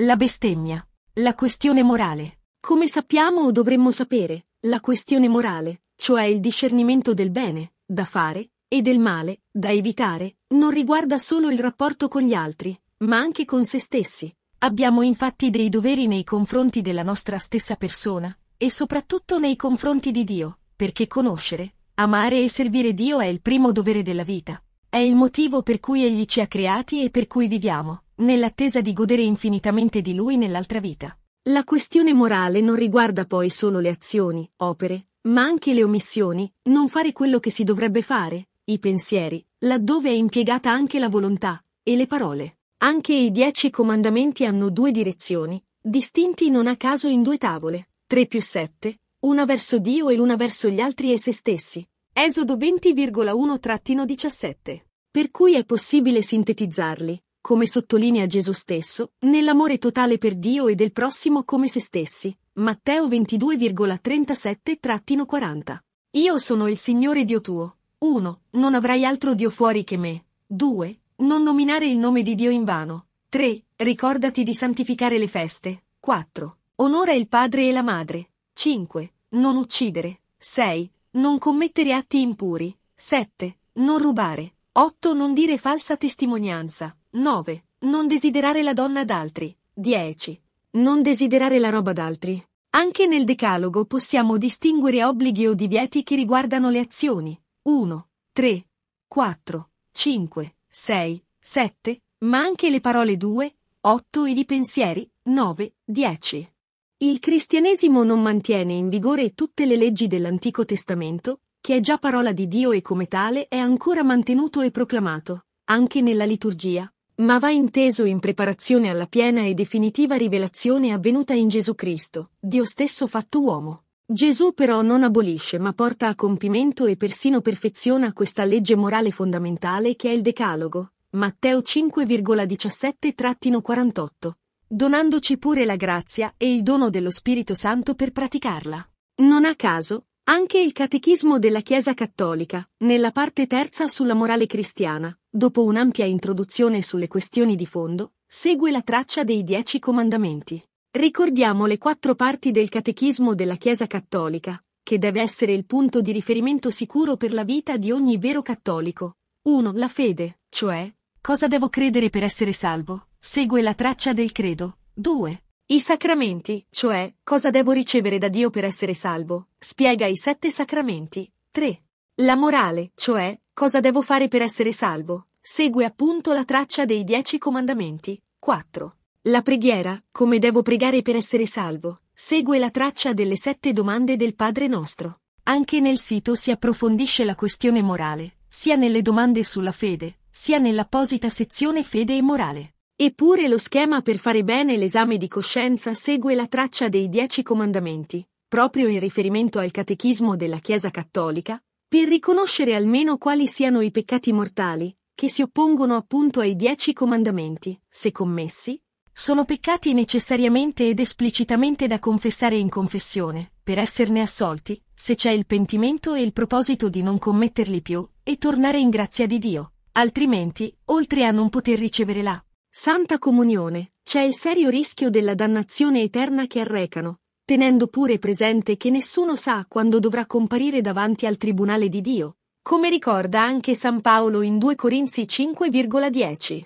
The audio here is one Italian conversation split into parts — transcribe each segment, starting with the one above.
La bestemmia. La questione morale. Come sappiamo o dovremmo sapere, la questione morale, cioè il discernimento del bene, da fare, e del male, da evitare, non riguarda solo il rapporto con gli altri, ma anche con se stessi. Abbiamo infatti dei doveri nei confronti della nostra stessa persona, e soprattutto nei confronti di Dio, perché conoscere, amare e servire Dio è il primo dovere della vita. È il motivo per cui Egli ci ha creati e per cui viviamo, nell'attesa di godere infinitamente di Lui nell'altra vita. La questione morale non riguarda poi solo le azioni, opere, ma anche le omissioni, non fare quello che si dovrebbe fare, i pensieri, laddove è impiegata anche la volontà, e le parole. Anche i dieci comandamenti hanno due direzioni, distinti non a caso in due tavole, 3 più 7, una verso Dio e una verso gli altri e se stessi. Esodo 20,1-17. Per cui è possibile sintetizzarli, come sottolinea Gesù stesso, nell'amore totale per Dio e del prossimo come se stessi. Matteo 22,37-40. Io sono il Signore Dio tuo. 1. Non avrai altro Dio fuori che me. 2. Non nominare il nome di Dio in vano. 3. Ricordati di santificare le feste. 4. Onora il padre e la madre. 5. Non uccidere. 6. Non commettere atti impuri. 7. Non rubare. 8. Non dire falsa testimonianza. 9. Non desiderare la donna d'altri. 10. Non desiderare la roba d'altri. Anche nel Decalogo possiamo distinguere obblighi o divieti che riguardano le azioni. 1, 3, 4, 5, 6, 7, ma anche le parole 2, 8 ed i pensieri 9, 10. Il cristianesimo non mantiene in vigore tutte le leggi dell'Antico Testamento, che è già parola di Dio e come tale è ancora mantenuto e proclamato, anche nella liturgia, ma va inteso in preparazione alla piena e definitiva rivelazione avvenuta in Gesù Cristo, Dio stesso fatto uomo. Gesù però non abolisce ma porta a compimento e persino perfeziona questa legge morale fondamentale che è il Decalogo, Matteo 5,17-48, donandoci pure la grazia e il dono dello Spirito Santo per praticarla. Non a caso, anche il Catechismo della Chiesa Cattolica, nella parte terza sulla morale cristiana, dopo un'ampia introduzione sulle questioni di fondo, segue la traccia dei Dieci Comandamenti. Ricordiamo le quattro parti del Catechismo della Chiesa Cattolica, che deve essere il punto di riferimento sicuro per la vita di ogni vero cattolico. 1. La fede, cioè, cosa devo credere per essere salvo, segue la traccia del credo. 2. I sacramenti, cioè, cosa devo ricevere da Dio per essere salvo, spiega i sette sacramenti. 3. La morale, cioè, cosa devo fare per essere salvo, segue appunto la traccia dei dieci comandamenti. 4. La preghiera, come devo pregare per essere salvo, segue la traccia delle sette domande del Padre nostro. Anche nel sito si approfondisce la questione morale, sia nelle domande sulla fede, sia nell'apposita sezione fede e morale. Eppure lo schema per fare bene l'esame di coscienza segue la traccia dei Dieci Comandamenti, proprio in riferimento al catechismo della Chiesa Cattolica, per riconoscere almeno quali siano i peccati mortali, che si oppongono appunto ai Dieci Comandamenti, se commessi, sono peccati necessariamente ed esplicitamente da confessare in confessione, per esserne assolti, se c'è il pentimento e il proposito di non commetterli più, e tornare in grazia di Dio. Altrimenti, oltre a non poter ricevere la Santa Comunione, c'è il serio rischio della dannazione eterna che arrecano, tenendo pure presente che nessuno sa quando dovrà comparire davanti al tribunale di Dio, come ricorda anche San Paolo in 2 Corinzi 5,10.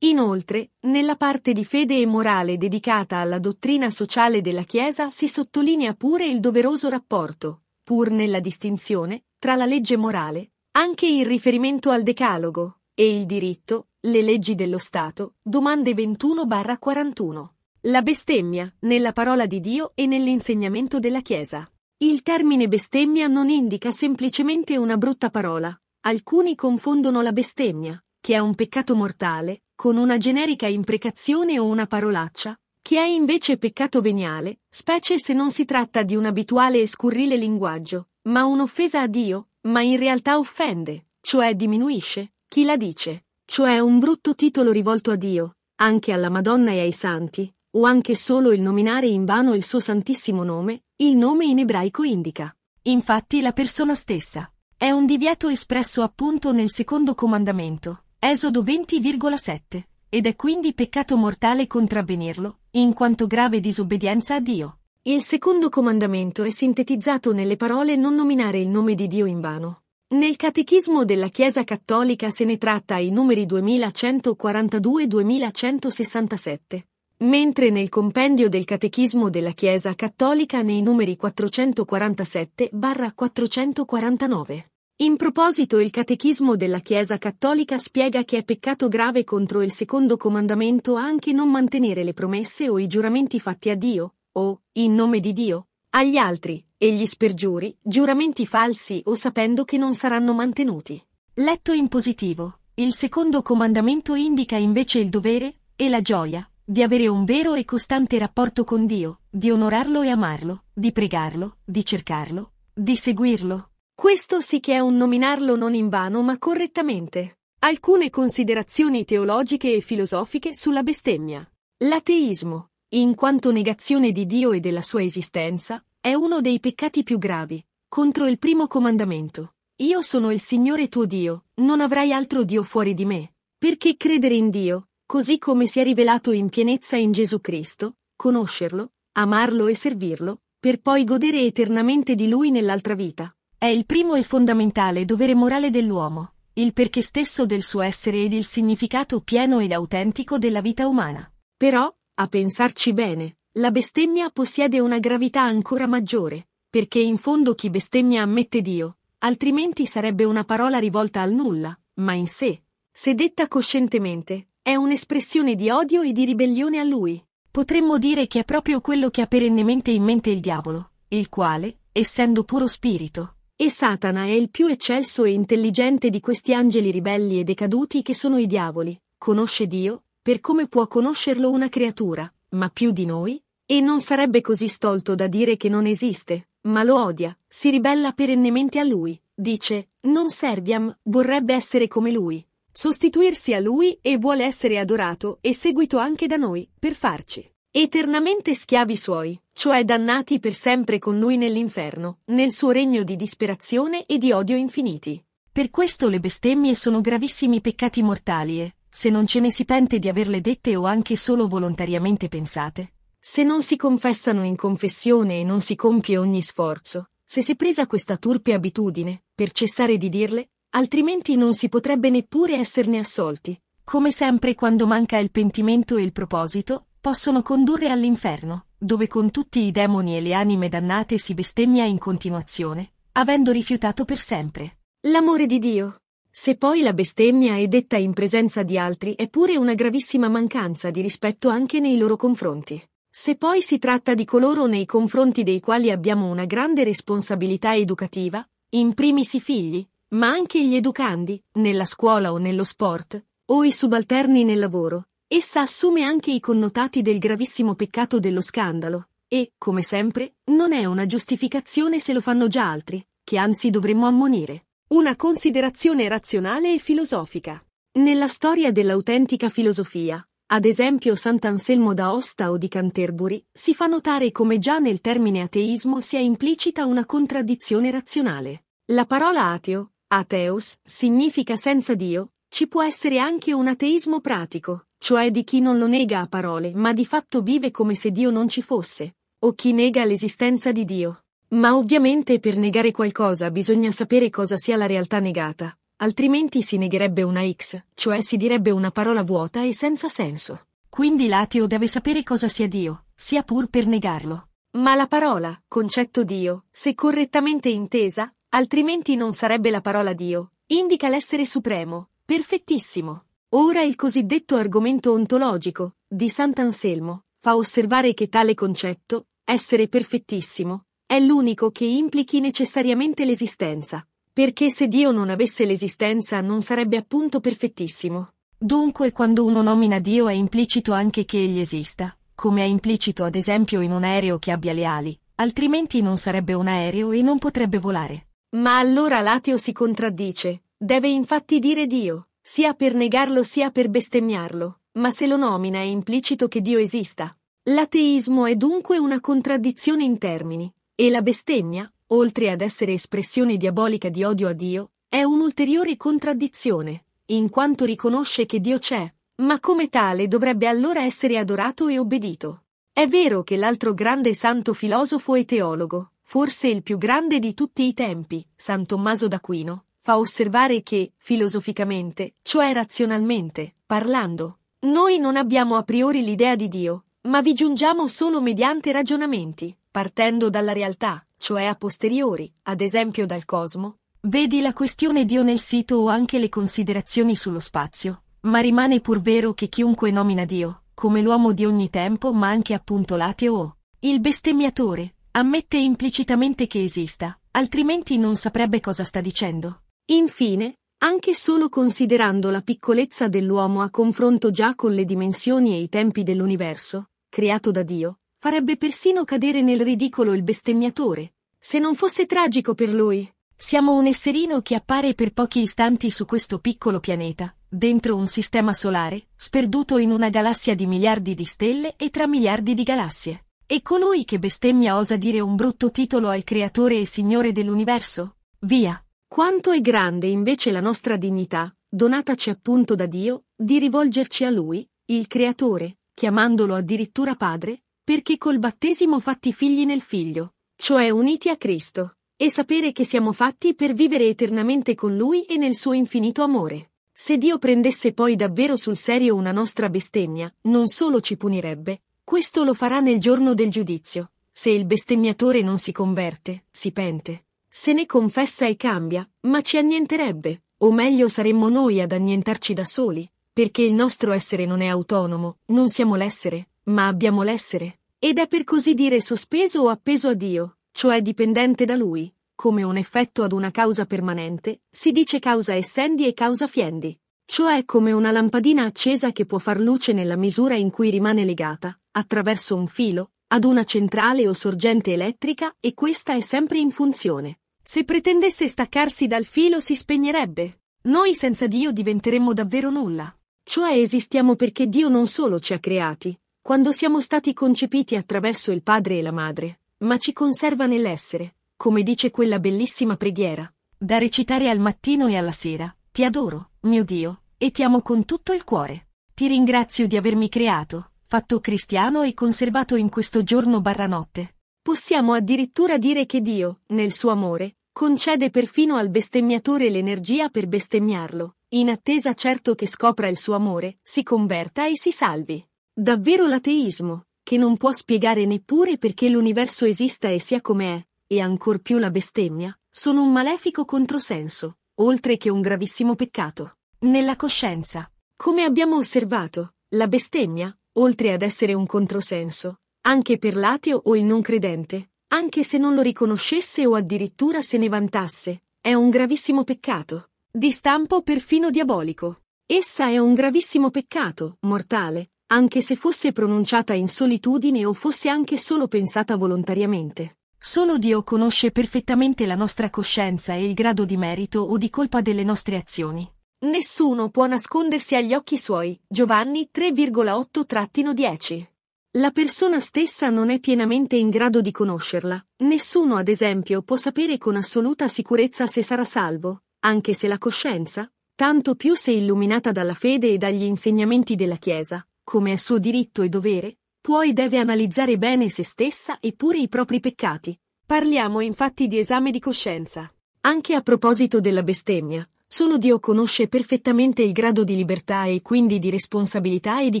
Inoltre, nella parte di fede e morale dedicata alla dottrina sociale della Chiesa si sottolinea pure il doveroso rapporto, pur nella distinzione, tra la legge morale, anche in riferimento al Decalogo, e il diritto, le leggi dello Stato, domande 21-41. La bestemmia, nella parola di Dio e nell'insegnamento della Chiesa. Il termine bestemmia non indica semplicemente una brutta parola. Alcuni confondono la bestemmia, che è un peccato mortale, con una generica imprecazione o una parolaccia, che è invece peccato veniale, specie se non si tratta di un abituale e scurrile linguaggio, ma un'offesa a Dio, ma in realtà offende, cioè diminuisce, chi la dice cioè un brutto titolo rivolto a Dio, anche alla Madonna e ai santi, o anche solo il nominare in vano il suo santissimo nome, il nome in ebraico indica. Infatti la persona stessa. È un divieto espresso appunto nel secondo comandamento, Esodo 20,7, ed è quindi peccato mortale contravvenirlo, in quanto grave disobbedienza a Dio. Il secondo comandamento è sintetizzato nelle parole non nominare il nome di Dio in vano. Nel Catechismo della Chiesa Cattolica se ne tratta ai numeri 2142-2167, mentre nel compendio del Catechismo della Chiesa Cattolica nei numeri 447-449. In proposito il Catechismo della Chiesa Cattolica spiega che è peccato grave contro il secondo comandamento anche non mantenere le promesse o i giuramenti fatti a Dio, o, in nome di Dio, agli altri, e gli spergiuri, giuramenti falsi o sapendo che non saranno mantenuti. Letto in positivo, il secondo comandamento indica invece il dovere, e la gioia, di avere un vero e costante rapporto con Dio, di onorarlo e amarlo, di pregarlo, di cercarlo, di seguirlo, questo sì che è un nominarlo non in vano ma correttamente. Alcune considerazioni teologiche e filosofiche sulla bestemmia. L'ateismo, in quanto negazione di Dio e della sua esistenza, è uno dei peccati più gravi, contro il primo comandamento. Io sono il Signore tuo Dio, non avrai altro Dio fuori di me. Perché credere in Dio, così come si è rivelato in pienezza in Gesù Cristo, conoscerlo, amarlo e servirlo, per poi godere eternamente di Lui nell'altra vita. È il primo e fondamentale dovere morale dell'uomo, il perché stesso del suo essere ed il significato pieno ed autentico della vita umana. Però, a pensarci bene, la bestemmia possiede una gravità ancora maggiore, perché in fondo chi bestemmia ammette Dio, altrimenti sarebbe una parola rivolta al nulla, ma in sé. Se detta coscientemente, è un'espressione di odio e di ribellione a lui. Potremmo dire che è proprio quello che ha perennemente in mente il diavolo, il quale, essendo puro spirito, e Satana è il più eccelso e intelligente di questi angeli ribelli e decaduti che sono i diavoli. Conosce Dio, per come può conoscerlo una creatura, ma più di noi? E non sarebbe così stolto da dire che non esiste, ma lo odia, si ribella perennemente a lui. Dice, non serviam, vorrebbe essere come lui. Sostituirsi a lui e vuole essere adorato e seguito anche da noi, per farci eternamente schiavi suoi, cioè dannati per sempre con lui nell'inferno, nel suo regno di disperazione e di odio infiniti. Per questo le bestemmie sono gravissimi peccati mortali e, se non ce ne si pente di averle dette o anche solo volontariamente pensate, se non si confessano in confessione e non si compie ogni sforzo, se si presa questa turpe abitudine, per cessare di dirle, altrimenti non si potrebbe neppure esserne assolti. Come sempre quando manca il pentimento e il proposito, possono condurre all'inferno, dove con tutti i demoni e le anime dannate si bestemmia in continuazione, avendo rifiutato per sempre l'amore di Dio. Se poi la bestemmia è detta in presenza di altri è pure una gravissima mancanza di rispetto anche nei loro confronti. Se poi si tratta di coloro nei confronti dei quali abbiamo una grande responsabilità educativa, in primis i figli, ma anche gli educandi, nella scuola o nello sport, o i subalterni nel lavoro, Essa assume anche i connotati del gravissimo peccato dello scandalo, e, come sempre, non è una giustificazione se lo fanno già altri, che anzi dovremmo ammonire. Una considerazione razionale e filosofica. Nella storia dell'autentica filosofia, ad esempio Sant'Anselmo d'Aosta o di Canterbury, si fa notare come già nel termine ateismo sia implicita una contraddizione razionale. La parola ateo, ateos, significa senza Dio, ci può essere anche un ateismo pratico, cioè di chi non lo nega a parole, ma di fatto vive come se Dio non ci fosse, o chi nega l'esistenza di Dio. Ma ovviamente per negare qualcosa bisogna sapere cosa sia la realtà negata, altrimenti si negherebbe una X, cioè si direbbe una parola vuota e senza senso. Quindi l'ateo deve sapere cosa sia Dio, sia pur per negarlo. Ma la parola, concetto Dio, se correttamente intesa, altrimenti non sarebbe la parola Dio, indica l'essere supremo, perfettissimo, Ora il cosiddetto argomento ontologico di Sant'Anselmo fa osservare che tale concetto, essere perfettissimo, è l'unico che implichi necessariamente l'esistenza, perché se Dio non avesse l'esistenza non sarebbe appunto perfettissimo. Dunque quando uno nomina Dio è implicito anche che egli esista, come è implicito ad esempio in un aereo che abbia le ali, altrimenti non sarebbe un aereo e non potrebbe volare. Ma allora l'ateo si contraddice, deve infatti dire Dio sia per negarlo sia per bestemmiarlo, ma se lo nomina è implicito che Dio esista. L'ateismo è dunque una contraddizione in termini, e la bestemmia, oltre ad essere espressione diabolica di odio a Dio, è un'ulteriore contraddizione, in quanto riconosce che Dio c'è, ma come tale dovrebbe allora essere adorato e obbedito. È vero che l'altro grande santo filosofo e teologo, forse il più grande di tutti i tempi, San Tommaso d'Aquino, fa osservare che, filosoficamente, cioè razionalmente, parlando, noi non abbiamo a priori l'idea di Dio, ma vi giungiamo solo mediante ragionamenti, partendo dalla realtà, cioè a posteriori, ad esempio dal cosmo. Vedi la questione Dio nel sito o anche le considerazioni sullo spazio, ma rimane pur vero che chiunque nomina Dio, come l'uomo di ogni tempo ma anche appunto l'ateo o il bestemmiatore, ammette implicitamente che esista, altrimenti non saprebbe cosa sta dicendo. Infine, anche solo considerando la piccolezza dell'uomo a confronto già con le dimensioni e i tempi dell'universo, creato da Dio, farebbe persino cadere nel ridicolo il bestemmiatore. Se non fosse tragico per lui, siamo un esserino che appare per pochi istanti su questo piccolo pianeta, dentro un sistema solare, sperduto in una galassia di miliardi di stelle e tra miliardi di galassie. E colui che bestemmia osa dire un brutto titolo al creatore e signore dell'universo? Via! Quanto è grande invece la nostra dignità, donataci appunto da Dio, di rivolgerci a Lui, il Creatore, chiamandolo addirittura Padre, perché col battesimo fatti figli nel Figlio, cioè uniti a Cristo, e sapere che siamo fatti per vivere eternamente con Lui e nel suo infinito amore. Se Dio prendesse poi davvero sul serio una nostra bestemmia, non solo ci punirebbe, questo lo farà nel giorno del giudizio. Se il bestemmiatore non si converte, si pente. Se ne confessa e cambia, ma ci annienterebbe, o meglio saremmo noi ad annientarci da soli, perché il nostro essere non è autonomo, non siamo l'essere, ma abbiamo l'essere, ed è per così dire sospeso o appeso a Dio, cioè dipendente da Lui, come un effetto ad una causa permanente, si dice causa essendi e causa fiendi, cioè come una lampadina accesa che può far luce nella misura in cui rimane legata, attraverso un filo, ad una centrale o sorgente elettrica e questa è sempre in funzione. Se pretendesse staccarsi dal filo si spegnerebbe. Noi senza Dio diventeremmo davvero nulla. Cioè esistiamo perché Dio non solo ci ha creati, quando siamo stati concepiti attraverso il Padre e la Madre, ma ci conserva nell'essere, come dice quella bellissima preghiera, da recitare al mattino e alla sera. Ti adoro, mio Dio, e ti amo con tutto il cuore. Ti ringrazio di avermi creato, fatto cristiano e conservato in questo giorno barra notte. Possiamo addirittura dire che Dio, nel suo amore, concede perfino al bestemmiatore l'energia per bestemmiarlo, in attesa certo che scopra il suo amore, si converta e si salvi. Davvero l'ateismo, che non può spiegare neppure perché l'universo esista e sia come è, e ancor più la bestemmia, sono un malefico controsenso, oltre che un gravissimo peccato. Nella coscienza. Come abbiamo osservato, la bestemmia, oltre ad essere un controsenso, anche per l'ateo o il non credente, anche se non lo riconoscesse o addirittura se ne vantasse, è un gravissimo peccato, di stampo perfino diabolico. Essa è un gravissimo peccato, mortale, anche se fosse pronunciata in solitudine o fosse anche solo pensata volontariamente. Solo Dio conosce perfettamente la nostra coscienza e il grado di merito o di colpa delle nostre azioni. Nessuno può nascondersi agli occhi suoi. Giovanni 3,8-10 la persona stessa non è pienamente in grado di conoscerla. Nessuno, ad esempio, può sapere con assoluta sicurezza se sarà salvo, anche se la coscienza, tanto più se illuminata dalla fede e dagli insegnamenti della Chiesa, come è suo diritto e dovere, può e deve analizzare bene se stessa e pure i propri peccati. Parliamo infatti di esame di coscienza. Anche a proposito della bestemmia, solo Dio conosce perfettamente il grado di libertà e quindi di responsabilità e di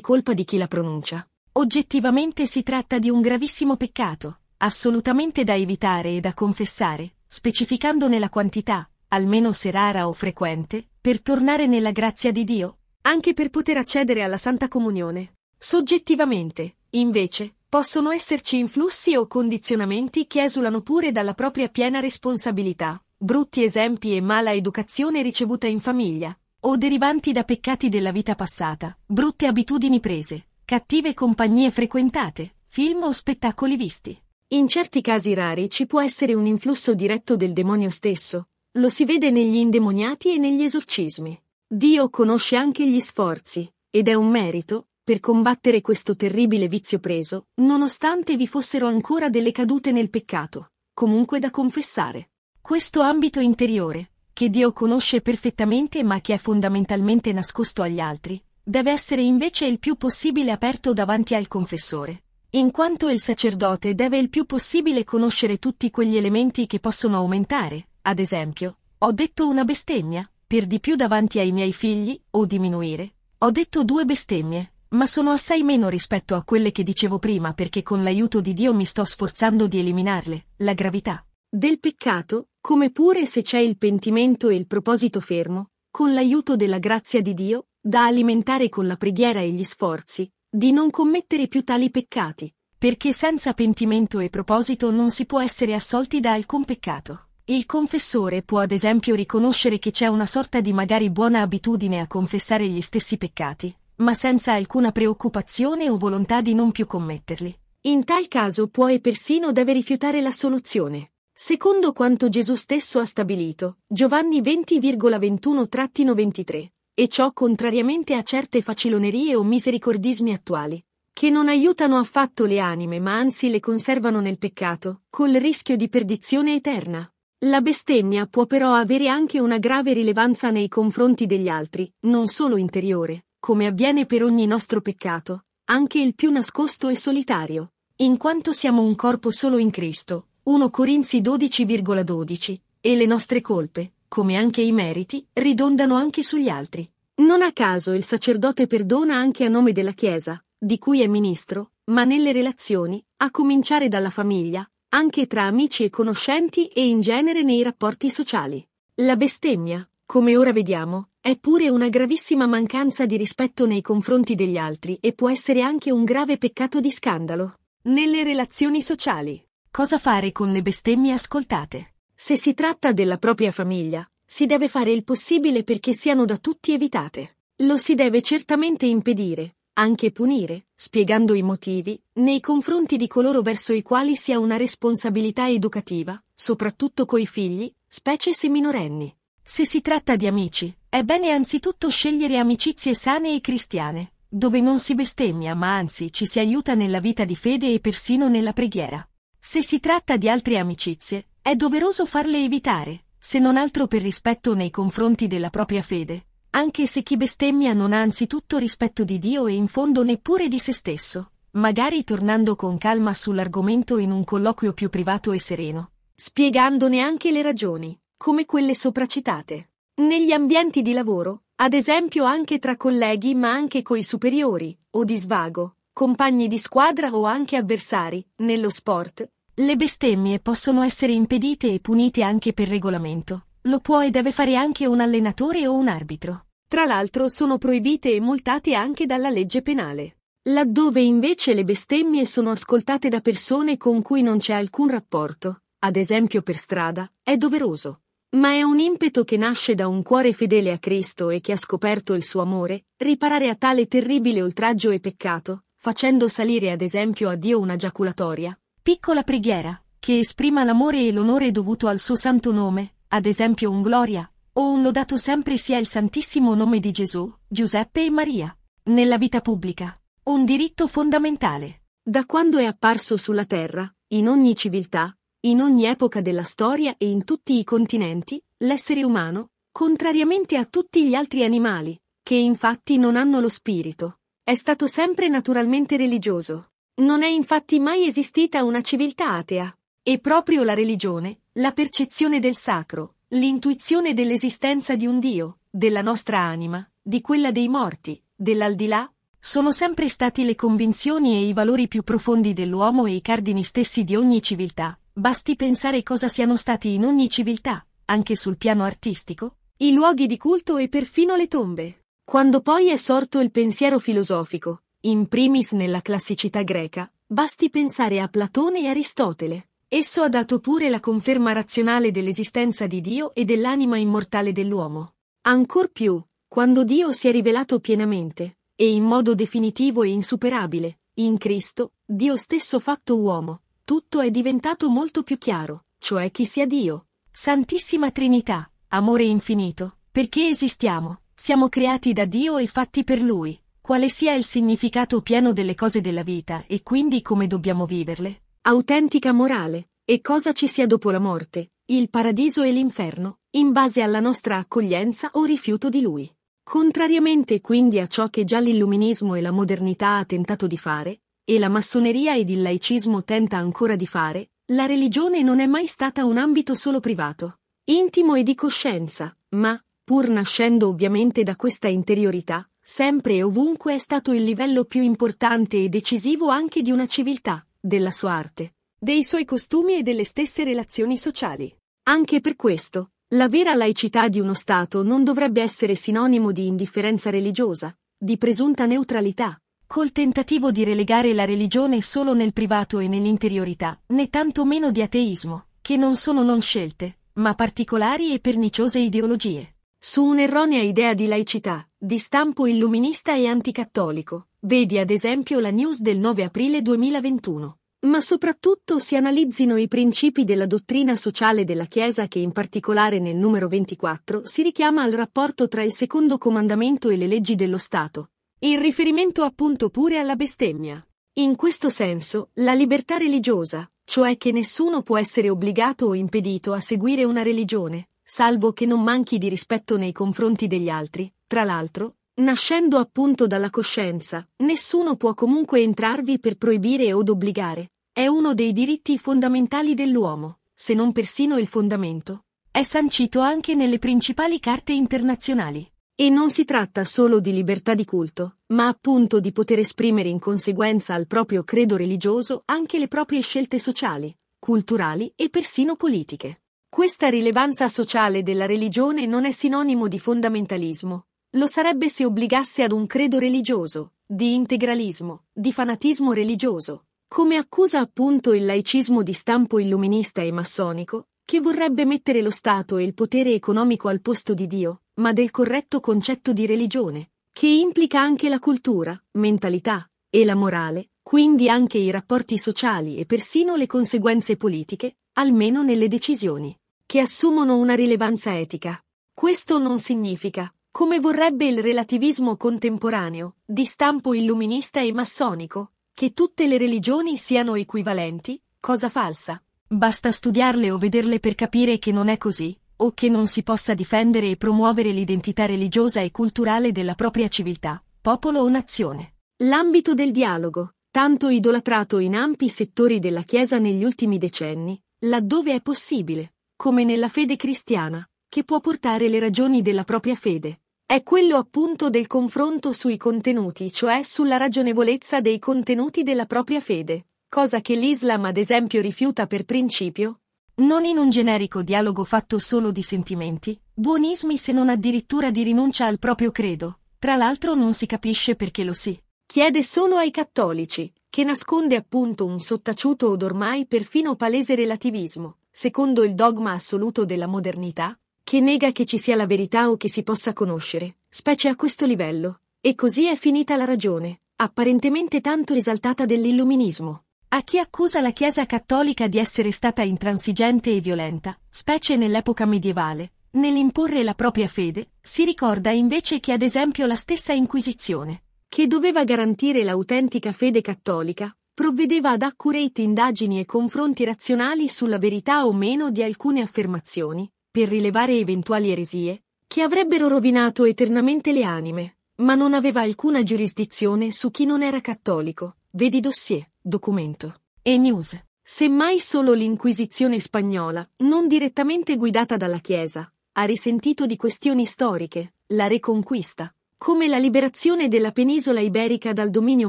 colpa di chi la pronuncia. Oggettivamente si tratta di un gravissimo peccato, assolutamente da evitare e da confessare, specificandone la quantità, almeno se rara o frequente, per tornare nella grazia di Dio, anche per poter accedere alla Santa Comunione. Soggettivamente, invece, possono esserci influssi o condizionamenti che esulano pure dalla propria piena responsabilità, brutti esempi e mala educazione ricevuta in famiglia, o derivanti da peccati della vita passata, brutte abitudini prese, cattive compagnie frequentate, film o spettacoli visti. In certi casi rari ci può essere un influsso diretto del demonio stesso. Lo si vede negli indemoniati e negli esorcismi. Dio conosce anche gli sforzi, ed è un merito, per combattere questo terribile vizio preso, nonostante vi fossero ancora delle cadute nel peccato, comunque da confessare. Questo ambito interiore, che Dio conosce perfettamente ma che è fondamentalmente nascosto agli altri, deve essere invece il più possibile aperto davanti al confessore. In quanto il sacerdote deve il più possibile conoscere tutti quegli elementi che possono aumentare, ad esempio, ho detto una bestemmia, per di più davanti ai miei figli, o diminuire. Ho detto due bestemmie, ma sono assai meno rispetto a quelle che dicevo prima perché con l'aiuto di Dio mi sto sforzando di eliminarle, la gravità del peccato, come pure se c'è il pentimento e il proposito fermo, con l'aiuto della grazia di Dio, da alimentare con la preghiera e gli sforzi, di non commettere più tali peccati, perché senza pentimento e proposito non si può essere assolti da alcun peccato. Il confessore può ad esempio riconoscere che c'è una sorta di magari buona abitudine a confessare gli stessi peccati, ma senza alcuna preoccupazione o volontà di non più commetterli. In tal caso può e persino deve rifiutare la soluzione. Secondo quanto Gesù stesso ha stabilito, Giovanni 20,21-23, e ciò contrariamente a certe facilonerie o misericordismi attuali, che non aiutano affatto le anime ma anzi le conservano nel peccato, col rischio di perdizione eterna. La bestemmia può però avere anche una grave rilevanza nei confronti degli altri, non solo interiore, come avviene per ogni nostro peccato, anche il più nascosto e solitario, in quanto siamo un corpo solo in Cristo. 1 Corinzi 12,12, e le nostre colpe, come anche i meriti, ridondano anche sugli altri. Non a caso il sacerdote perdona anche a nome della Chiesa, di cui è ministro, ma nelle relazioni, a cominciare dalla famiglia, anche tra amici e conoscenti e in genere nei rapporti sociali. La bestemmia, come ora vediamo, è pure una gravissima mancanza di rispetto nei confronti degli altri e può essere anche un grave peccato di scandalo. Nelle relazioni sociali. Cosa fare con le bestemmie ascoltate? Se si tratta della propria famiglia, si deve fare il possibile perché siano da tutti evitate. Lo si deve certamente impedire, anche punire, spiegando i motivi, nei confronti di coloro verso i quali si ha una responsabilità educativa, soprattutto coi figli, specie se minorenni. Se si tratta di amici, è bene anzitutto scegliere amicizie sane e cristiane, dove non si bestemmia ma anzi ci si aiuta nella vita di fede e persino nella preghiera. Se si tratta di altre amicizie, è doveroso farle evitare, se non altro per rispetto nei confronti della propria fede, anche se chi bestemmia non ha anzitutto rispetto di Dio e in fondo neppure di se stesso, magari tornando con calma sull'argomento in un colloquio più privato e sereno, spiegandone anche le ragioni, come quelle sopracitate. Negli ambienti di lavoro, ad esempio anche tra colleghi ma anche coi superiori, o di svago, compagni di squadra o anche avversari, nello sport, le bestemmie possono essere impedite e punite anche per regolamento. Lo può e deve fare anche un allenatore o un arbitro. Tra l'altro sono proibite e multate anche dalla legge penale. Laddove invece le bestemmie sono ascoltate da persone con cui non c'è alcun rapporto, ad esempio per strada, è doveroso. Ma è un impeto che nasce da un cuore fedele a Cristo e che ha scoperto il suo amore, riparare a tale terribile oltraggio e peccato, facendo salire ad esempio a Dio una giaculatoria. Piccola preghiera, che esprima l'amore e l'onore dovuto al suo santo nome, ad esempio un gloria, o un lodato sempre sia il santissimo nome di Gesù, Giuseppe e Maria. Nella vita pubblica. Un diritto fondamentale. Da quando è apparso sulla terra, in ogni civiltà, in ogni epoca della storia e in tutti i continenti, l'essere umano, contrariamente a tutti gli altri animali, che infatti non hanno lo spirito, è stato sempre naturalmente religioso. Non è infatti mai esistita una civiltà atea. E proprio la religione, la percezione del sacro, l'intuizione dell'esistenza di un Dio, della nostra anima, di quella dei morti, dell'aldilà, sono sempre stati le convinzioni e i valori più profondi dell'uomo e i cardini stessi di ogni civiltà. Basti pensare cosa siano stati in ogni civiltà, anche sul piano artistico, i luoghi di culto e perfino le tombe. Quando poi è sorto il pensiero filosofico, in primis nella classicità greca, basti pensare a Platone e Aristotele. Esso ha dato pure la conferma razionale dell'esistenza di Dio e dell'anima immortale dell'uomo. Ancor più, quando Dio si è rivelato pienamente, e in modo definitivo e insuperabile, in Cristo, Dio stesso fatto uomo, tutto è diventato molto più chiaro, cioè chi sia Dio. Santissima Trinità, amore infinito, perché esistiamo, siamo creati da Dio e fatti per Lui, quale sia il significato pieno delle cose della vita e quindi come dobbiamo viverle? Autentica morale, e cosa ci sia dopo la morte, il paradiso e l'inferno, in base alla nostra accoglienza o rifiuto di lui. Contrariamente quindi a ciò che già l'illuminismo e la modernità ha tentato di fare, e la massoneria ed il laicismo tenta ancora di fare, la religione non è mai stata un ambito solo privato, intimo e di coscienza, ma, pur nascendo ovviamente da questa interiorità, sempre e ovunque è stato il livello più importante e decisivo anche di una civiltà, della sua arte, dei suoi costumi e delle stesse relazioni sociali. Anche per questo, la vera laicità di uno Stato non dovrebbe essere sinonimo di indifferenza religiosa, di presunta neutralità, col tentativo di relegare la religione solo nel privato e nell'interiorità, né tanto meno di ateismo, che non sono non scelte, ma particolari e perniciose ideologie. Su un'erronea idea di laicità, di stampo illuminista e anticattolico, vedi ad esempio la news del 9 aprile 2021 ma soprattutto si analizzino i principi della dottrina sociale della Chiesa che in particolare nel numero 24 si richiama al rapporto tra il secondo comandamento e le leggi dello Stato, in riferimento appunto pure alla bestemmia. In questo senso, la libertà religiosa, cioè che nessuno può essere obbligato o impedito a seguire una religione, salvo che non manchi di rispetto nei confronti degli altri, tra l'altro, nascendo appunto dalla coscienza, nessuno può comunque entrarvi per proibire od obbligare, è uno dei diritti fondamentali dell'uomo, se non persino il fondamento. È sancito anche nelle principali carte internazionali. E non si tratta solo di libertà di culto, ma appunto di poter esprimere in conseguenza al proprio credo religioso anche le proprie scelte sociali, culturali e persino politiche. Questa rilevanza sociale della religione non è sinonimo di fondamentalismo. Lo sarebbe se obbligasse ad un credo religioso, di integralismo, di fanatismo religioso, come accusa appunto il laicismo di stampo illuminista e massonico, che vorrebbe mettere lo Stato e il potere economico al posto di Dio, ma del corretto concetto di religione, che implica anche la cultura, mentalità e la morale, quindi anche i rapporti sociali e persino le conseguenze politiche, almeno nelle decisioni, che assumono una rilevanza etica. Questo non significa, come vorrebbe il relativismo contemporaneo, di stampo illuminista e massonico, che tutte le religioni siano equivalenti, cosa falsa. Basta studiarle o vederle per capire che non è così, o che non si possa difendere e promuovere l'identità religiosa e culturale della propria civiltà, popolo o nazione. L'ambito del dialogo, tanto idolatrato in ampi settori della Chiesa negli ultimi decenni, laddove è possibile, come nella fede cristiana, che può portare le ragioni della propria fede, è quello appunto del confronto sui contenuti, cioè sulla ragionevolezza dei contenuti della propria fede, cosa che l'Islam ad esempio rifiuta per principio, non in un generico dialogo fatto solo di sentimenti, buonismi se non addirittura di rinuncia al proprio credo, tra l'altro non si capisce perché lo si chiede solo ai cattolici, che nasconde appunto un sottaciuto od ormai perfino palese relativismo, secondo il dogma assoluto della modernità, che nega che ci sia la verità o che si possa conoscere, specie a questo livello. E così è finita la ragione, apparentemente tanto esaltata dell'illuminismo. A chi accusa la Chiesa cattolica di essere stata intransigente e violenta, specie nell'epoca medievale, nell'imporre la propria fede, si ricorda invece che ad esempio la stessa Inquisizione, che doveva garantire l'autentica fede cattolica, provvedeva ad accurate indagini e confronti razionali sulla verità o meno di alcune affermazioni, per rilevare eventuali eresie, che avrebbero rovinato eternamente le anime, ma non aveva alcuna giurisdizione su chi non era cattolico. Vedi dossier, documento. E news. Semmai solo l'Inquisizione spagnola, non direttamente guidata dalla Chiesa, ha risentito di questioni storiche, la Reconquista, come la liberazione della penisola iberica dal dominio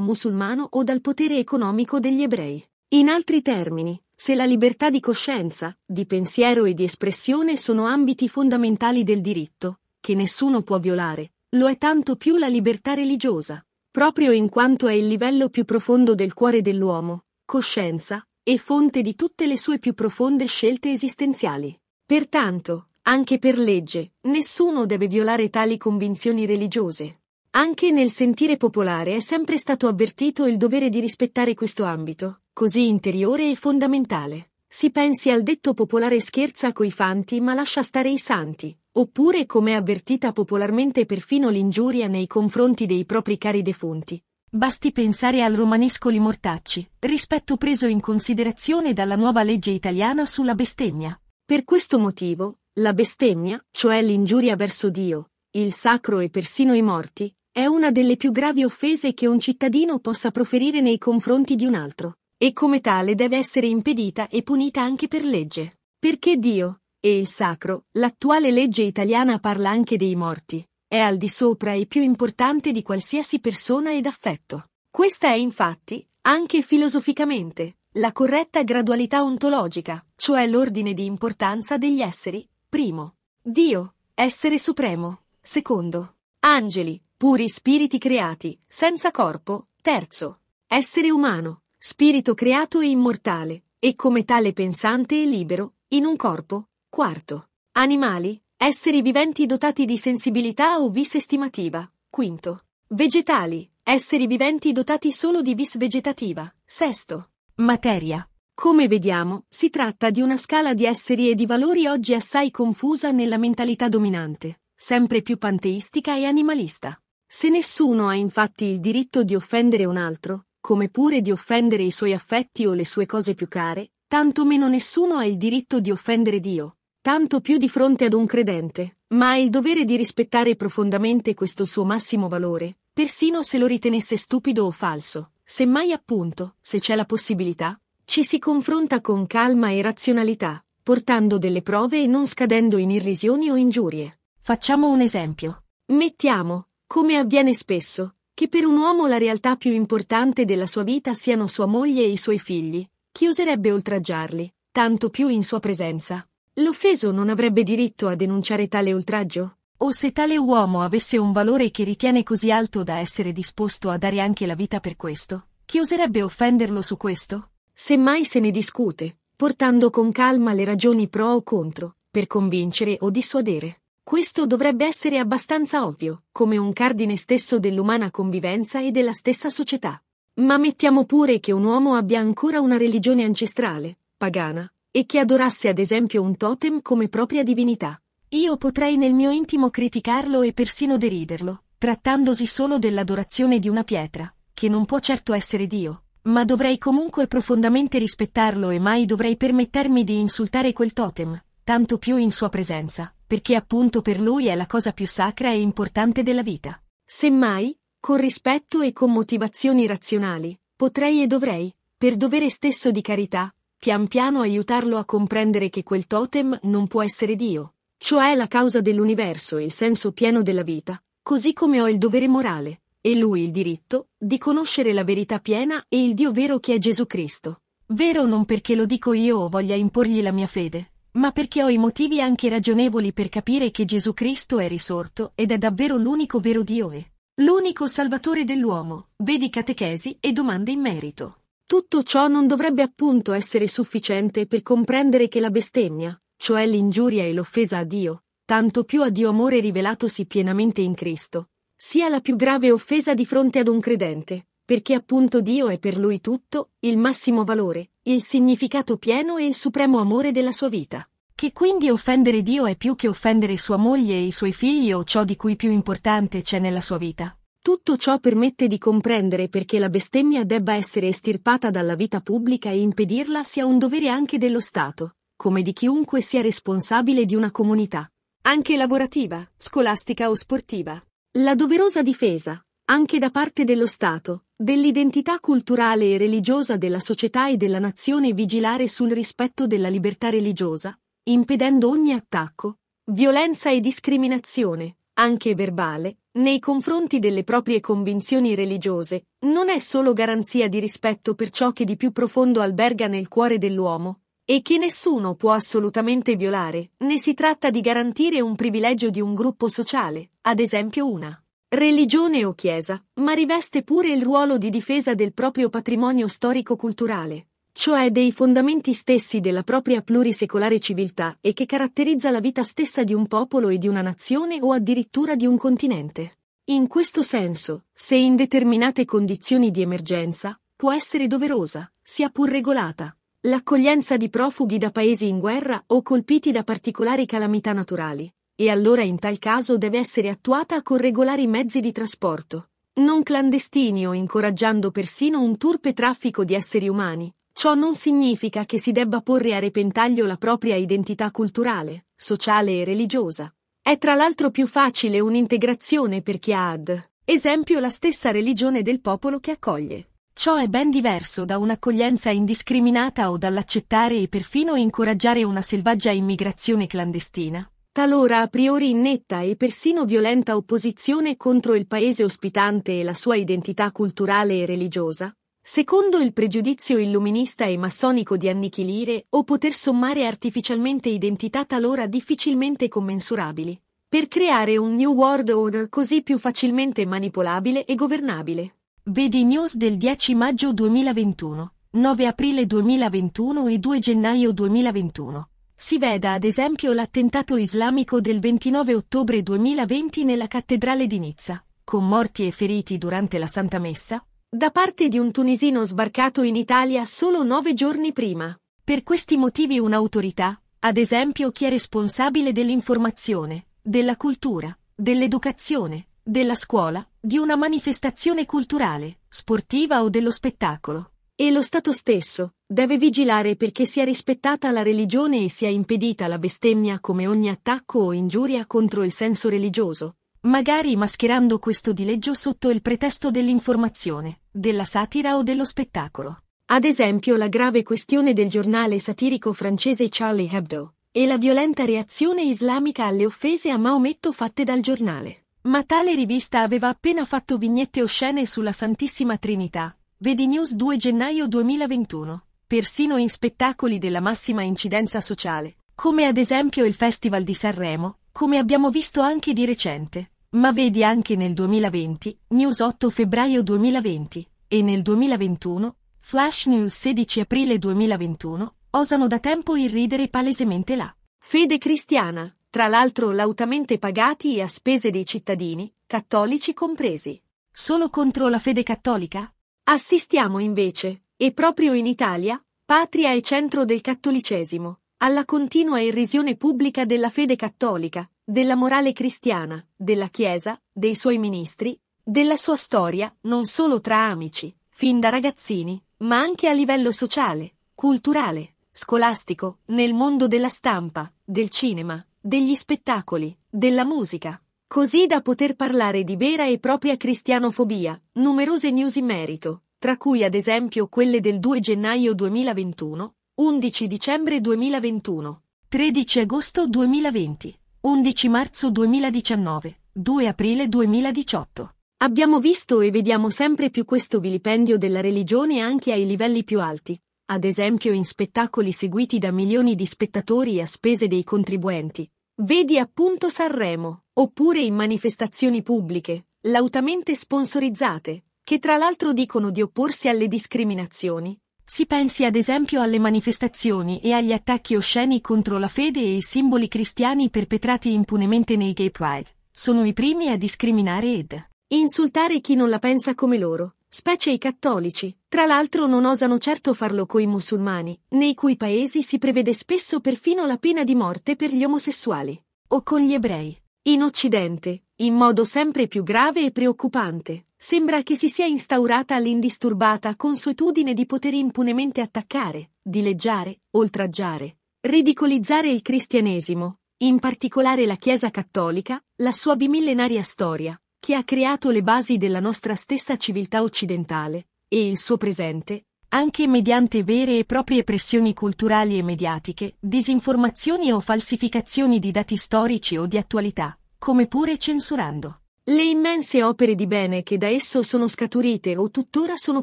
musulmano o dal potere economico degli ebrei. In altri termini, se la libertà di coscienza, di pensiero e di espressione sono ambiti fondamentali del diritto, che nessuno può violare, lo è tanto più la libertà religiosa, proprio in quanto è il livello più profondo del cuore dell'uomo, coscienza, e fonte di tutte le sue più profonde scelte esistenziali. Pertanto, anche per legge, nessuno deve violare tali convinzioni religiose. Anche nel sentire popolare è sempre stato avvertito il dovere di rispettare questo ambito, così interiore e fondamentale. Si pensi al detto popolare scherza coi fanti ma lascia stare i santi, oppure come è avvertita popolarmente perfino l'ingiuria nei confronti dei propri cari defunti. Basti pensare al romanescoli mortacci, rispetto preso in considerazione dalla nuova legge italiana sulla bestemmia. Per questo motivo, la bestemmia, cioè l'ingiuria verso Dio, il sacro e persino i morti, è una delle più gravi offese che un cittadino possa proferire nei confronti di un altro, e come tale deve essere impedita e punita anche per legge. Perché Dio, e il sacro, l'attuale legge italiana parla anche dei morti, è al di sopra e più importante di qualsiasi persona ed affetto. Questa è infatti, anche filosoficamente, la corretta gradualità ontologica, cioè l'ordine di importanza degli esseri, primo. Dio, essere supremo, secondo. Angeli, puri spiriti creati, senza corpo, terzo. Essere umano, spirito creato e immortale, e come tale pensante e libero, in un corpo, quarto. Animali, esseri viventi dotati di sensibilità o vis estimativa, quinto. Vegetali, esseri viventi dotati solo di vis vegetativa, sesto. Materia. Come vediamo, si tratta di una scala di esseri e di valori oggi assai confusa nella mentalità dominante, sempre più panteistica e animalista. Se nessuno ha infatti il diritto di offendere un altro, come pure di offendere i suoi affetti o le sue cose più care, tanto meno nessuno ha il diritto di offendere Dio, tanto più di fronte ad un credente, ma ha il dovere di rispettare profondamente questo suo massimo valore, persino se lo ritenesse stupido o falso. Semmai appunto, se c'è la possibilità, ci si confronta con calma e razionalità, portando delle prove e non scadendo in irrisioni o ingiurie. Facciamo un esempio. Mettiamo, come avviene spesso, che per un uomo la realtà più importante della sua vita siano sua moglie e i suoi figli. Chi oserebbe oltraggiarli, tanto più in sua presenza? L'offeso non avrebbe diritto a denunciare tale oltraggio? O se tale uomo avesse un valore che ritiene così alto da essere disposto a dare anche la vita per questo, chi oserebbe offenderlo su questo? Semmai se ne discute, portando con calma le ragioni pro o contro, per convincere o dissuadere. Questo dovrebbe essere abbastanza ovvio, come un cardine stesso dell'umana convivenza e della stessa società. Ma mettiamo pure che un uomo abbia ancora una religione ancestrale, pagana, e che adorasse ad esempio un totem come propria divinità. Io potrei nel mio intimo criticarlo e persino deriderlo, trattandosi solo dell'adorazione di una pietra, che non può certo essere Dio, ma dovrei comunque profondamente rispettarlo e mai dovrei permettermi di insultare quel totem, tanto più in sua presenza, perché appunto per lui è la cosa più sacra e importante della vita. Semmai, con rispetto e con motivazioni razionali, potrei e dovrei, per dovere stesso di carità, pian piano aiutarlo a comprendere che quel totem non può essere Dio, cioè la causa dell'universo e il senso pieno della vita, così come ho il dovere morale, e lui il diritto, di conoscere la verità piena e il Dio vero che è Gesù Cristo. Vero non perché lo dico io o voglia imporgli la mia fede, ma perché ho i motivi anche ragionevoli per capire che Gesù Cristo è risorto ed è davvero l'unico vero Dio e l'unico Salvatore dell'uomo. Vedi catechesi e domande in merito. Tutto ciò non dovrebbe appunto essere sufficiente per comprendere che la bestemmia, cioè l'ingiuria e l'offesa a Dio, tanto più a Dio amore rivelatosi pienamente in Cristo, sia la più grave offesa di fronte ad un credente, perché appunto Dio è per lui tutto, il massimo valore, il significato pieno e il supremo amore della sua vita. Che quindi offendere Dio è più che offendere sua moglie e i suoi figli o ciò di cui più importante c'è nella sua vita. Tutto ciò permette di comprendere perché la bestemmia debba essere estirpata dalla vita pubblica e impedirla sia un dovere anche dello Stato, come di chiunque sia responsabile di una comunità, anche lavorativa, scolastica o sportiva. La doverosa difesa, anche da parte dello Stato, dell'identità culturale e religiosa della società e della nazione vigilare sul rispetto della libertà religiosa, impedendo ogni attacco, violenza e discriminazione, anche verbale, nei confronti delle proprie convinzioni religiose, non è solo garanzia di rispetto per ciò che di più profondo alberga nel cuore dell'uomo, e che nessuno può assolutamente violare, né si tratta di garantire un privilegio di un gruppo sociale, ad esempio una religione o chiesa, ma riveste pure il ruolo di difesa del proprio patrimonio storico-culturale, cioè dei fondamenti stessi della propria plurisecolare civiltà e che caratterizza la vita stessa di un popolo e di una nazione o addirittura di un continente. In questo senso, se in determinate condizioni di emergenza, può essere doverosa, sia pur regolata, l'accoglienza di profughi da paesi in guerra o colpiti da particolari calamità naturali, e allora in tal caso deve essere attuata con regolari mezzi di trasporto, non clandestini o incoraggiando persino un turpe traffico di esseri umani. Ciò non significa che si debba porre a repentaglio la propria identità culturale, sociale e religiosa. È tra l'altro più facile un'integrazione per chi ha ad esempio la stessa religione del popolo che accoglie. Ciò è ben diverso da un'accoglienza indiscriminata o dall'accettare e perfino incoraggiare una selvaggia immigrazione clandestina, talora a priori in netta e persino violenta opposizione contro il paese ospitante e la sua identità culturale e religiosa, secondo il pregiudizio illuminista e massonico di annichilire o poter sommare artificialmente identità talora difficilmente commensurabili, per creare un New World Order così più facilmente manipolabile e governabile. Vedi news del 10 maggio 2021, 9 aprile 2021 e 2 gennaio 2021. Si veda ad esempio l'attentato islamico del 29 ottobre 2020 nella cattedrale di Nizza, con morti e feriti durante la Santa Messa, da parte di un tunisino sbarcato in Italia solo nove giorni prima. Per questi motivi un'autorità, ad esempio chi è responsabile dell'informazione, della cultura, dell'educazione, della scuola, di una manifestazione culturale, sportiva o dello spettacolo. E lo Stato stesso deve vigilare perché sia rispettata la religione e sia impedita la bestemmia come ogni attacco o ingiuria contro il senso religioso, magari mascherando questo dileggio sotto il pretesto dell'informazione, della satira o dello spettacolo. Ad esempio la grave questione del giornale satirico francese Charlie Hebdo e la violenta reazione islamica alle offese a Maometto fatte dal giornale. Ma tale rivista aveva appena fatto vignette oscene sulla Santissima Trinità. Vedi News 2 gennaio 2021. Persino in spettacoli della massima incidenza sociale, come ad esempio il Festival di Sanremo, come abbiamo visto anche di recente. Ma vedi anche nel 2020, News 8 febbraio 2020, e nel 2021, Flash News 16 aprile 2021, osano da tempo irridere palesemente la fede cristiana, tra l'altro lautamente pagati e a spese dei cittadini, cattolici compresi. Solo contro la fede cattolica? Assistiamo invece, e proprio in Italia, patria e centro del cattolicesimo, alla continua irrisione pubblica della fede cattolica, della morale cristiana, della Chiesa, dei suoi ministri, della sua storia, non solo tra amici, fin da ragazzini, ma anche a livello sociale, culturale, scolastico, nel mondo della stampa, del cinema, degli spettacoli, della musica, così da poter parlare di vera e propria cristianofobia, numerose news in merito, tra cui ad esempio quelle del 2 gennaio 2021, 11 dicembre 2021, 13 agosto 2020, 11 marzo 2019, 2 aprile 2018. Abbiamo visto e vediamo sempre più questo vilipendio della religione anche ai livelli più alti, ad esempio in spettacoli seguiti da milioni di spettatori a spese dei contribuenti, Vedi appunto Sanremo, oppure in manifestazioni pubbliche, lautamente sponsorizzate, che tra l'altro dicono di opporsi alle discriminazioni. Si pensi ad esempio alle manifestazioni e agli attacchi osceni contro la fede e i simboli cristiani perpetrati impunemente nei gay pride. Sono i primi a discriminare ed insultare chi non la pensa come loro, specie i cattolici. Tra l'altro non osano certo farlo coi musulmani, nei cui paesi si prevede spesso perfino la pena di morte per gli omosessuali. O con gli ebrei. In Occidente, in modo sempre più grave e preoccupante, sembra che si sia instaurata l'indisturbata consuetudine di poter impunemente attaccare, dileggiare, oltraggiare, ridicolizzare il cristianesimo, in particolare la Chiesa cattolica, la sua bimillenaria storia, che ha creato le basi della nostra stessa civiltà occidentale, e il suo presente, anche mediante vere e proprie pressioni culturali e mediatiche, disinformazioni o falsificazioni di dati storici o di attualità, come pure censurando le immense opere di bene che da esso sono scaturite o tuttora sono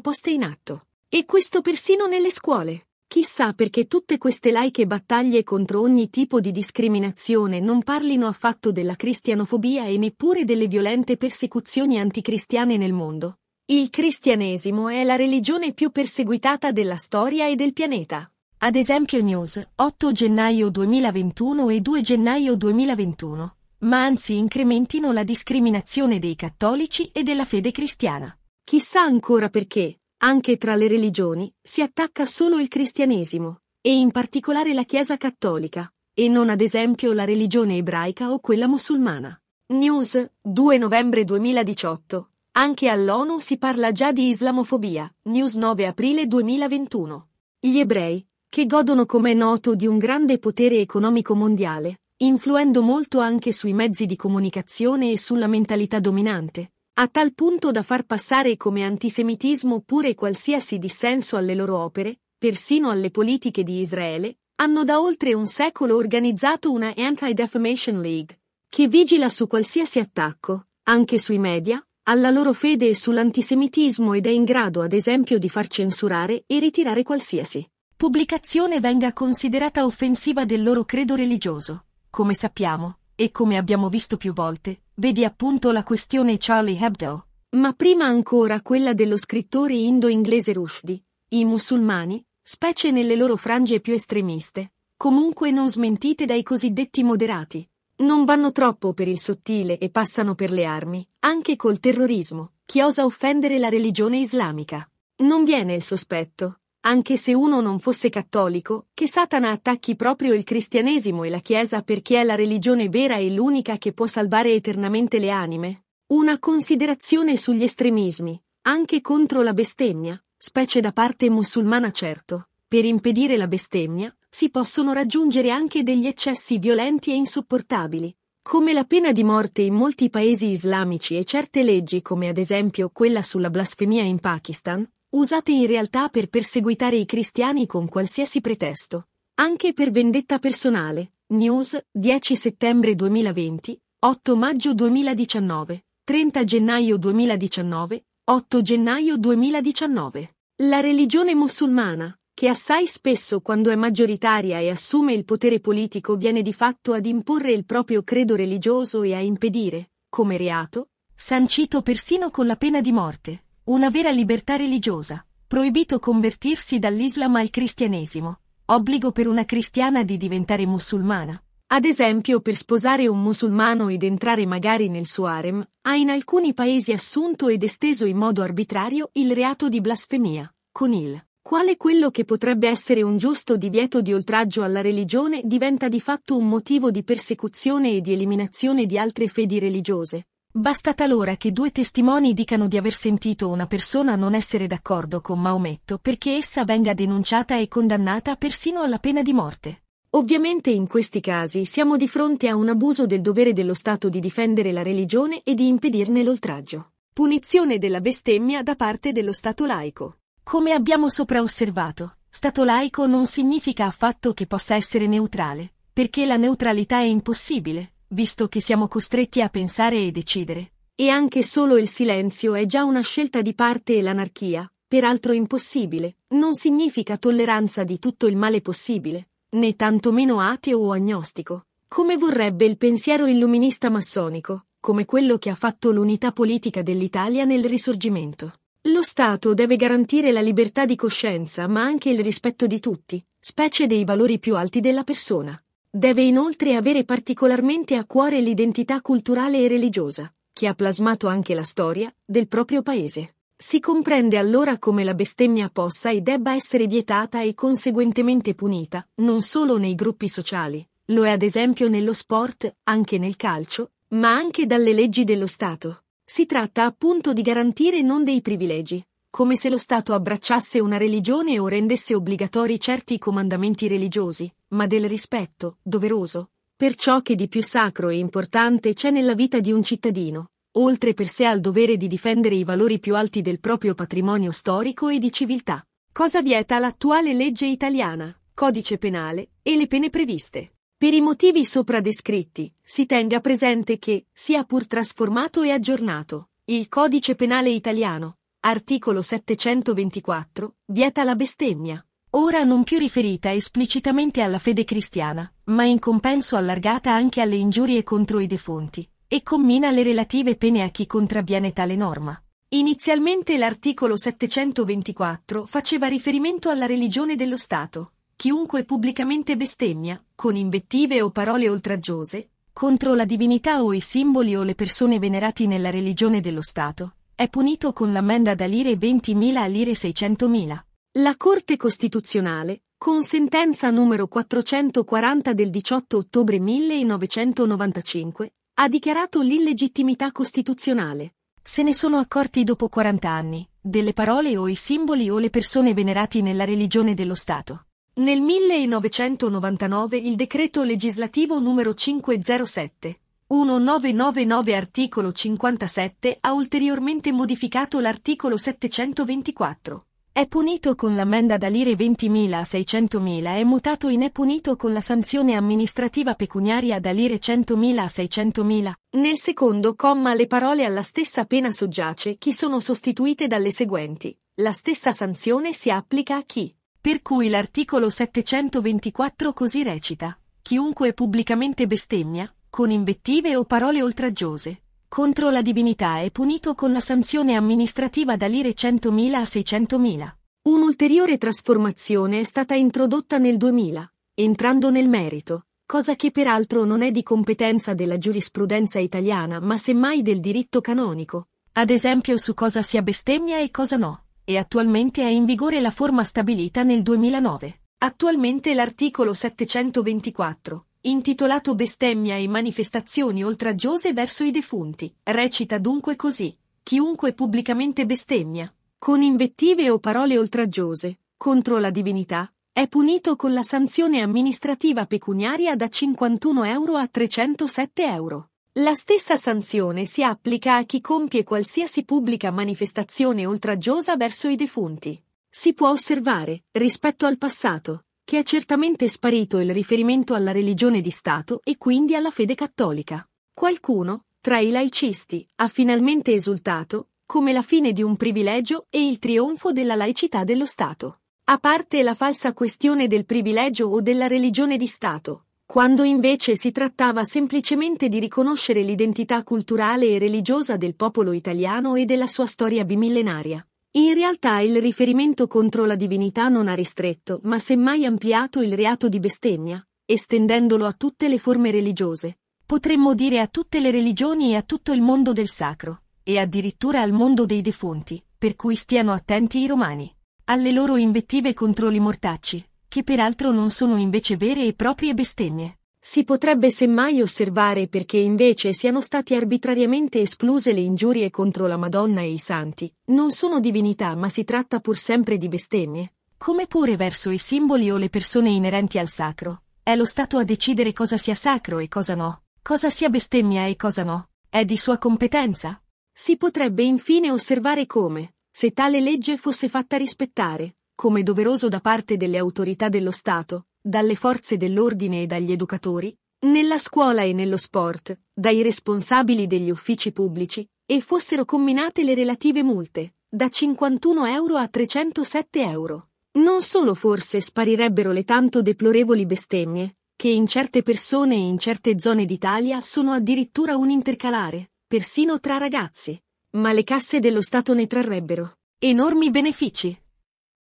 poste in atto. E questo persino nelle scuole. Chissà perché tutte queste laiche battaglie contro ogni tipo di discriminazione non parlino affatto della cristianofobia e neppure delle violente persecuzioni anticristiane nel mondo. Il cristianesimo è la religione più perseguitata della storia e del pianeta. Ad esempio News, 8 gennaio 2021 e 2 gennaio 2021. Ma anzi incrementino la discriminazione dei cattolici e della fede cristiana. Chissà ancora perché, anche tra le religioni, si attacca solo il cristianesimo, e in particolare la Chiesa cattolica, e non ad esempio la religione ebraica o quella musulmana. News, 2 novembre 2018. Anche all'ONU si parla già di islamofobia. News 9 aprile 2021. Gli ebrei, che godono come è noto di un grande potere economico mondiale, influendo molto anche sui mezzi di comunicazione e sulla mentalità dominante, a tal punto da far passare come antisemitismo pure qualsiasi dissenso alle loro opere, persino alle politiche di Israele, hanno da oltre un secolo organizzato una Anti-Defamation League, che vigila su qualsiasi attacco, anche sui media, alla loro fede e sull'antisemitismo ed è in grado ad esempio di far censurare e ritirare qualsiasi pubblicazione venga considerata offensiva del loro credo religioso. Come sappiamo, e come abbiamo visto più volte, vedi appunto la questione Charlie Hebdo. Ma prima ancora quella dello scrittore indo-inglese Rushdie. I musulmani, specie nelle loro frange più estremiste, comunque non smentite dai cosiddetti moderati, non vanno troppo per il sottile e passano per le armi, anche col terrorismo, chi osa offendere la religione islamica. Non viene il sospetto, anche se uno non fosse cattolico, che Satana attacchi proprio il cristianesimo e la Chiesa perché è la religione vera e l'unica che può salvare eternamente le anime. Una considerazione sugli estremismi, anche contro la bestemmia, specie da parte musulmana certo. Per impedire la bestemmia, si possono raggiungere anche degli eccessi violenti e insopportabili, come la pena di morte in molti paesi islamici e certe leggi come ad esempio quella sulla blasfemia in Pakistan, usate in realtà per perseguitare i cristiani con qualsiasi pretesto. Anche per vendetta personale. News, 10 settembre 2020, 8 maggio 2019, 30 gennaio 2019, 8 gennaio 2019. La religione musulmana, che assai spesso quando è maggioritaria e assume il potere politico viene di fatto ad imporre il proprio credo religioso e a impedire, come reato, sancito persino con la pena di morte, una vera libertà religiosa. Proibito convertirsi dall'Islam al cristianesimo. Obbligo per una cristiana di diventare musulmana. Ad esempio per sposare un musulmano ed entrare magari nel suo harem, ha in alcuni paesi assunto ed esteso in modo arbitrario il reato di blasfemia, con il quale quello che potrebbe essere un giusto divieto di oltraggio alla religione diventa di fatto un motivo di persecuzione e di eliminazione di altre fedi religiose. Basta talora che due testimoni dicano di aver sentito una persona non essere d'accordo con Maometto perché essa venga denunciata e condannata persino alla pena di morte. Ovviamente in questi casi siamo di fronte a un abuso del dovere dello Stato di difendere la religione e di impedirne l'oltraggio. Punizione della bestemmia da parte dello Stato laico. Come abbiamo sopra osservato, Stato laico non significa affatto che possa essere neutrale, perché la neutralità è impossibile, visto che siamo costretti a pensare e decidere. E anche solo il silenzio è già una scelta di parte e l'anarchia, peraltro impossibile, non significa tolleranza di tutto il male possibile, né tantomeno ateo o agnostico, come vorrebbe il pensiero illuminista massonico, come quello che ha fatto l'unità politica dell'Italia nel Risorgimento. Lo Stato deve garantire la libertà di coscienza, ma anche il rispetto di tutti, specie dei valori più alti della persona. Deve inoltre avere particolarmente a cuore l'identità culturale e religiosa, che ha plasmato anche la storia, del proprio paese. Si comprende allora come la bestemmia possa e debba essere vietata e conseguentemente punita, non solo nei gruppi sociali, lo è ad esempio nello sport, anche nel calcio, ma anche dalle leggi dello Stato. Si tratta appunto di garantire non dei privilegi, come se lo Stato abbracciasse una religione o rendesse obbligatori certi comandamenti religiosi, ma del rispetto, doveroso, per ciò che di più sacro e importante c'è nella vita di un cittadino, oltre per sé al dovere di difendere i valori più alti del proprio patrimonio storico e di civiltà. Cosa vieta l'attuale legge italiana, codice penale e le pene previste? Per i motivi sopra descritti, si tenga presente che, sia pur trasformato e aggiornato, il codice penale italiano, Articolo 724. Vieta la bestemmia. Ora non più riferita esplicitamente alla fede cristiana, ma in compenso allargata anche alle ingiurie contro i defunti, e commina le relative pene a chi contravviene tale norma. Inizialmente l'articolo 724 faceva riferimento alla religione dello Stato. Chiunque pubblicamente bestemmia, con invettive o parole oltraggiose, contro la divinità o i simboli o le persone venerati nella religione dello Stato, è punito con l'ammenda da lire 20.000 a lire 600.000. La Corte Costituzionale, con sentenza numero 440 del 18 ottobre 1995, ha dichiarato l'illegittimità costituzionale. Se ne sono accorti dopo 40 anni, delle parole o i simboli o le persone venerati nella religione dello Stato. Nel 1999 il decreto legislativo numero 507 1999 articolo 57 ha ulteriormente modificato l'articolo 724. È punito con l'ammenda da lire 20.000 a 600.000 e mutato in è punito con la sanzione amministrativa pecuniaria da lire 100.000 a 600.000. Nel secondo comma le parole alla stessa pena soggiace chi sono sostituite dalle seguenti. La stessa sanzione si applica a chi. Per cui l'articolo 724 così recita. Chiunque pubblicamente bestemmia, con invettive o parole oltraggiose, contro la divinità è punito con la sanzione amministrativa da lire 100.000 a 600.000. Un'ulteriore trasformazione è stata introdotta nel 2000, entrando nel merito, cosa che peraltro non è di competenza della giurisprudenza italiana ma semmai del diritto canonico, ad esempio su cosa sia bestemmia e cosa no, e attualmente è in vigore la forma stabilita nel 2009. Attualmente l'articolo 724 intitolato Bestemmia e manifestazioni oltraggiose verso i defunti, recita dunque così. Chiunque pubblicamente bestemmia, con invettive o parole oltraggiose, contro la divinità, è punito con la sanzione amministrativa pecuniaria da 51 euro a 307 euro. La stessa sanzione si applica a chi compie qualsiasi pubblica manifestazione oltraggiosa verso i defunti. Si può osservare, rispetto al passato, che è certamente sparito il riferimento alla religione di Stato e quindi alla fede cattolica. Qualcuno, tra i laicisti, ha finalmente esultato, come la fine di un privilegio e il trionfo della laicità dello Stato. A parte la falsa questione del privilegio o della religione di Stato, quando invece si trattava semplicemente di riconoscere l'identità culturale e religiosa del popolo italiano e della sua storia bimillenaria. In realtà il riferimento contro la divinità non ha ristretto, ma semmai ampliato il reato di bestemmia, estendendolo a tutte le forme religiose. Potremmo dire a tutte le religioni e a tutto il mondo del sacro, e addirittura al mondo dei defunti, per cui stiano attenti i romani. Alle loro invettive contro li mortacci, che peraltro non sono invece vere e proprie bestemmie. Si potrebbe semmai osservare perché invece siano stati arbitrariamente escluse le ingiurie contro la Madonna e i santi. Non sono divinità ma si tratta pur sempre di bestemmie. Come pure verso i simboli o le persone inerenti al sacro. È lo Stato a decidere cosa sia sacro e cosa no, cosa sia bestemmia e cosa no. È di sua competenza. Si potrebbe infine osservare come, se tale legge fosse fatta rispettare, come doveroso da parte delle autorità dello Stato, dalle forze dell'ordine e dagli educatori, nella scuola e nello sport, dai responsabili degli uffici pubblici, e fossero comminate le relative multe, da 51 euro a 307 euro. Non solo forse sparirebbero le tanto deplorevoli bestemmie, che in certe persone e in certe zone d'Italia sono addirittura un intercalare, persino tra ragazzi, ma le casse dello Stato ne trarrebbero enormi benefici.